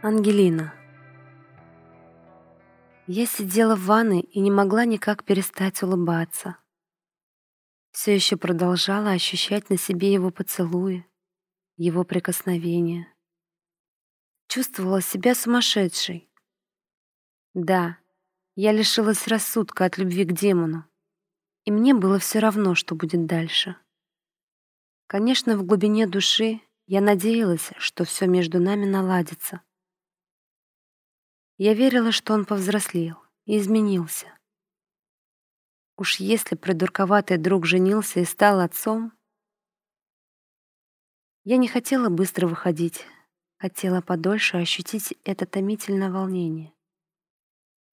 Ангелина. Я сидела в ванной и не могла никак перестать улыбаться. Все еще продолжала ощущать на себе его поцелуи, его прикосновения. Чувствовала себя сумасшедшей. Да, я лишилась рассудка от любви к демону, и мне было все равно, что будет дальше. Конечно, в глубине души я надеялась, что все между нами наладится. Я верила, что он повзрослел и изменился. Уж если придурковатый друг женился и стал отцом... Я не хотела быстро выходить, хотела подольше ощутить это томительное волнение.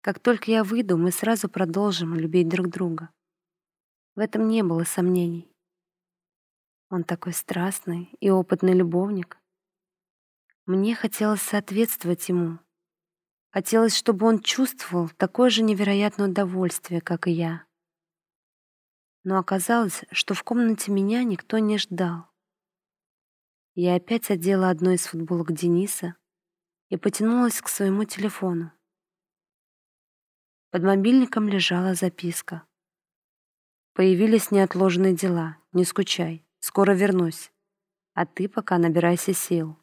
Как только я выйду, мы сразу продолжим любить друг друга. В этом не было сомнений. Он такой страстный и опытный любовник. Мне хотелось соответствовать ему, Хотелось, чтобы он чувствовал такое же невероятное удовольствие, как и я. Но оказалось, что в комнате меня никто не ждал. Я опять одела одну из футболок Дениса и потянулась к своему телефону. Под мобильником лежала записка. Появились неотложные дела, не скучай, скоро вернусь. А ты пока набирайся сил.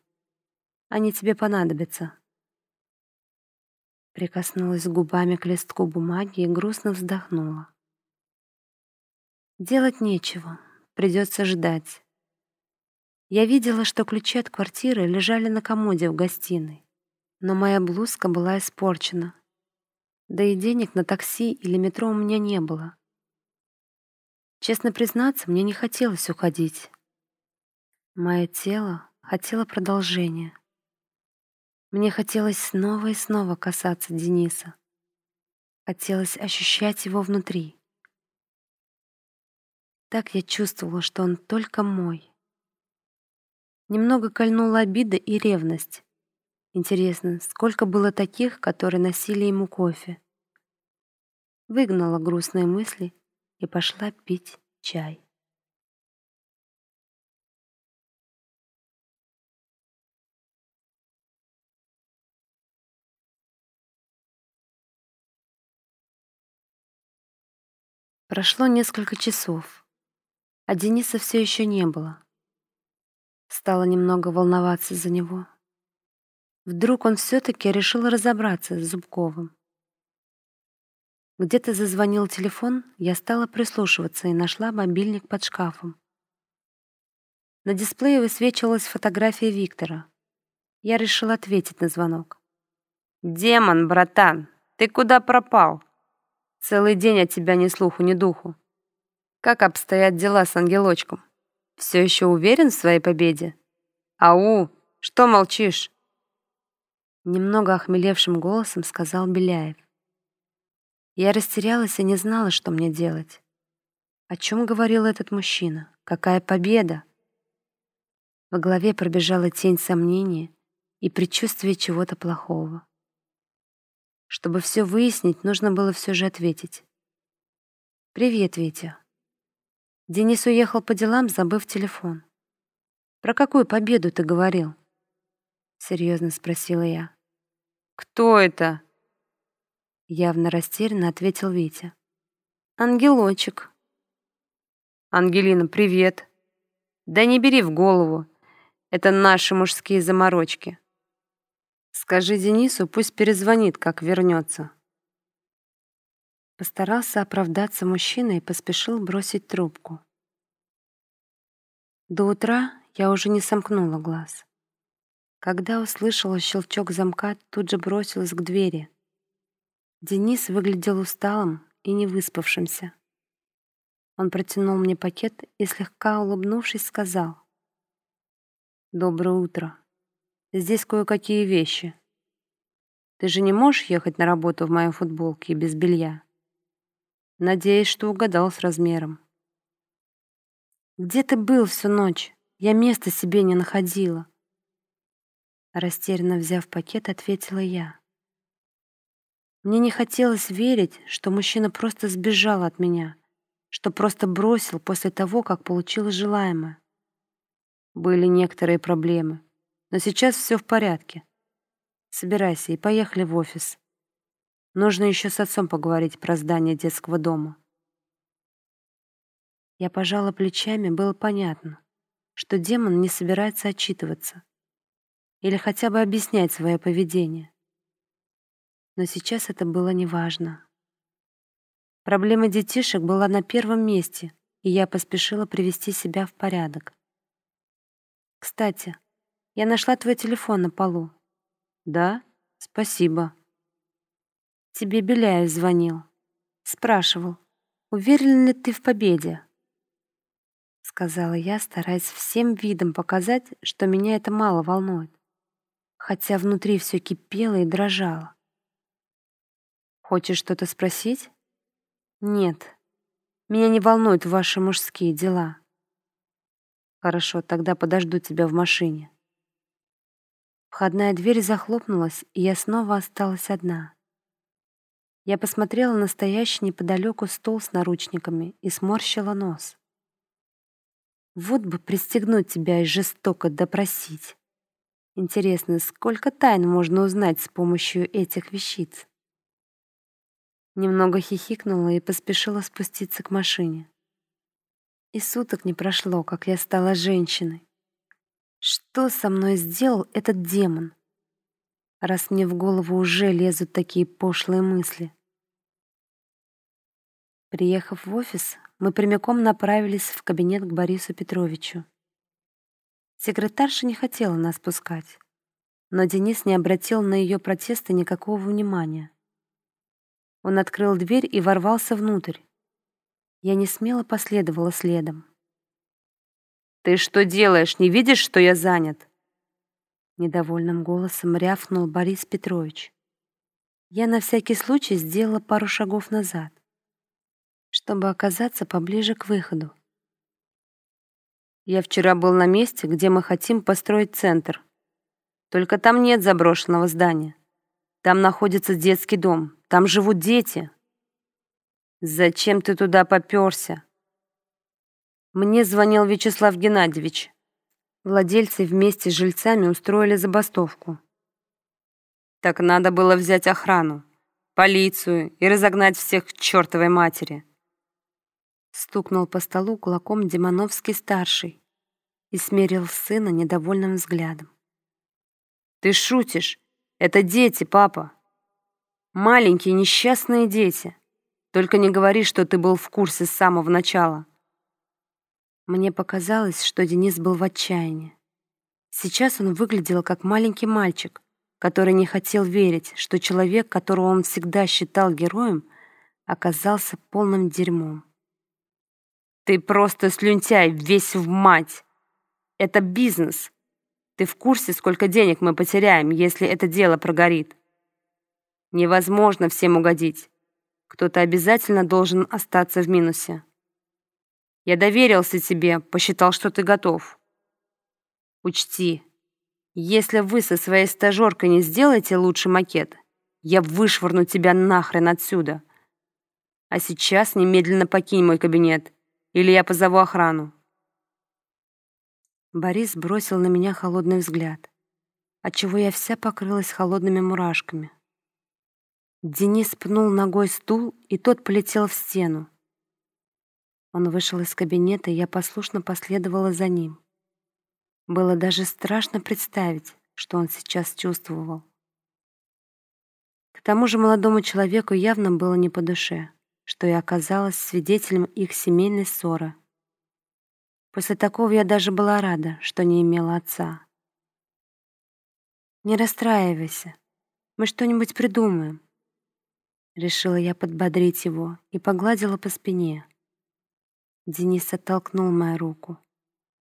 Они тебе понадобятся. Прикоснулась губами к листку бумаги и грустно вздохнула. Делать нечего, придется ждать. Я видела, что ключи от квартиры лежали на комоде в гостиной, но моя блузка была испорчена. Да и денег на такси или метро у меня не было. Честно признаться, мне не хотелось уходить. Мое тело хотело продолжения. Мне хотелось снова и снова касаться Дениса. Хотелось ощущать его внутри. Так я чувствовала, что он только мой. Немного кольнула обида и ревность. Интересно, сколько было таких, которые носили ему кофе? Выгнала грустные мысли и пошла пить чай. Прошло несколько часов, а Дениса все еще не было. Стала немного волноваться за него. Вдруг он все-таки решил разобраться с Зубковым. Где-то зазвонил телефон, я стала прислушиваться и нашла мобильник под шкафом. На дисплее высвечивалась фотография Виктора. Я решила ответить на звонок. «Демон, братан, ты куда пропал?» Целый день от тебя ни слуху, ни духу. Как обстоят дела с ангелочком? Все еще уверен в своей победе? Ау, что молчишь? Немного охмелевшим голосом сказал Беляев. Я растерялась и не знала, что мне делать. О чем говорил этот мужчина? Какая победа? В голове пробежала тень сомнения и предчувствие чего-то плохого. Чтобы все выяснить, нужно было все же ответить. «Привет, Витя». Денис уехал по делам, забыв телефон. «Про какую победу ты говорил?» Серьезно спросила я. «Кто это?» Явно растерянно ответил Витя. «Ангелочек». «Ангелина, привет». «Да не бери в голову. Это наши мужские заморочки. Скажи Денису, пусть перезвонит, как вернется. Постарался оправдаться мужчина и поспешил бросить трубку. До утра я уже не сомкнула глаз. Когда услышала щелчок замка, тут же бросилась к двери. Денис выглядел усталым и невыспавшимся. Он протянул мне пакет и, слегка улыбнувшись, сказал. «Доброе утро. Здесь кое-какие вещи. Ты же не можешь ехать на работу в моей футболке без белья? Надеюсь, что угадал с размером. Где ты был всю ночь? Я места себе не находила. Растерянно взяв пакет, ответила я. Мне не хотелось верить, что мужчина просто сбежал от меня, что просто бросил после того, как получил желаемое. Были некоторые проблемы но сейчас все в порядке. Собирайся и поехали в офис. Нужно еще с отцом поговорить про здание детского дома. Я пожала плечами, было понятно, что демон не собирается отчитываться или хотя бы объяснять свое поведение. Но сейчас это было неважно. Проблема детишек была на первом месте, и я поспешила привести себя в порядок. «Кстати, я нашла твой телефон на полу». «Да? Спасибо». «Тебе Беляев звонил. Спрашивал, уверен ли ты в победе?» Сказала я, стараясь всем видом показать, что меня это мало волнует, хотя внутри все кипело и дрожало. «Хочешь что-то спросить?» «Нет, меня не волнуют ваши мужские дела». «Хорошо, тогда подожду тебя в машине». Входная дверь захлопнулась, и я снова осталась одна. Я посмотрела на стоящий неподалеку стол с наручниками и сморщила нос. Вот бы пристегнуть тебя и жестоко допросить. Интересно, сколько тайн можно узнать с помощью этих вещиц? Немного хихикнула и поспешила спуститься к машине. И суток не прошло, как я стала женщиной. Что со мной сделал этот демон? Раз мне в голову уже лезут такие пошлые мысли. Приехав в офис, мы прямиком направились в кабинет к Борису Петровичу. Секретарша не хотела нас пускать, но Денис не обратил на ее протесты никакого внимания. Он открыл дверь и ворвался внутрь. Я не смело последовала следом. «Ты что делаешь? Не видишь, что я занят?» Недовольным голосом рявкнул Борис Петрович. Я на всякий случай сделала пару шагов назад, чтобы оказаться поближе к выходу. Я вчера был на месте, где мы хотим построить центр. Только там нет заброшенного здания. Там находится детский дом. Там живут дети. Зачем ты туда попёрся? Мне звонил Вячеслав Геннадьевич. Владельцы вместе с жильцами устроили забастовку. Так надо было взять охрану, полицию и разогнать всех к чертовой матери. Стукнул по столу кулаком Демоновский-старший и смерил сына недовольным взглядом. «Ты шутишь? Это дети, папа. Маленькие несчастные дети. Только не говори, что ты был в курсе с самого начала». Мне показалось, что Денис был в отчаянии. Сейчас он выглядел как маленький мальчик, который не хотел верить, что человек, которого он всегда считал героем, оказался полным дерьмом. «Ты просто слюнтяй, весь в мать! Это бизнес! Ты в курсе, сколько денег мы потеряем, если это дело прогорит? Невозможно всем угодить. Кто-то обязательно должен остаться в минусе. Я доверился тебе, посчитал, что ты готов. Учти, если вы со своей стажеркой не сделаете лучший макет, я вышвырну тебя нахрен отсюда. А сейчас немедленно покинь мой кабинет, или я позову охрану. Борис бросил на меня холодный взгляд, отчего я вся покрылась холодными мурашками. Денис пнул ногой стул, и тот полетел в стену. Он вышел из кабинета, и я послушно последовала за ним. Было даже страшно представить, что он сейчас чувствовал. К тому же молодому человеку явно было не по душе, что я оказалась свидетелем их семейной ссоры. После такого я даже была рада, что не имела отца. «Не расстраивайся, мы что-нибудь придумаем», Решила я подбодрить его и погладила по спине. Денис оттолкнул мою руку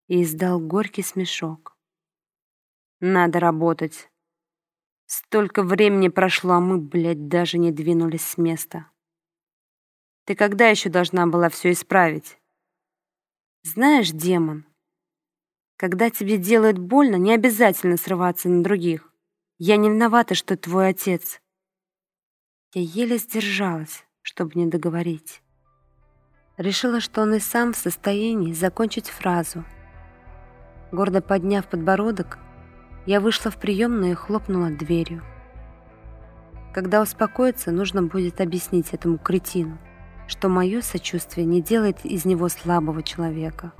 и издал горький смешок. «Надо работать. Столько времени прошло, а мы, блядь, даже не двинулись с места. Ты когда еще должна была все исправить? Знаешь, демон, когда тебе делают больно, не обязательно срываться на других. Я не виновата, что твой отец. Я еле сдержалась, чтобы не договорить. Решила, что он и сам в состоянии закончить фразу. Гордо подняв подбородок, я вышла в приемную и хлопнула дверью. Когда успокоится, нужно будет объяснить этому кретину, что мое сочувствие не делает из него слабого человека –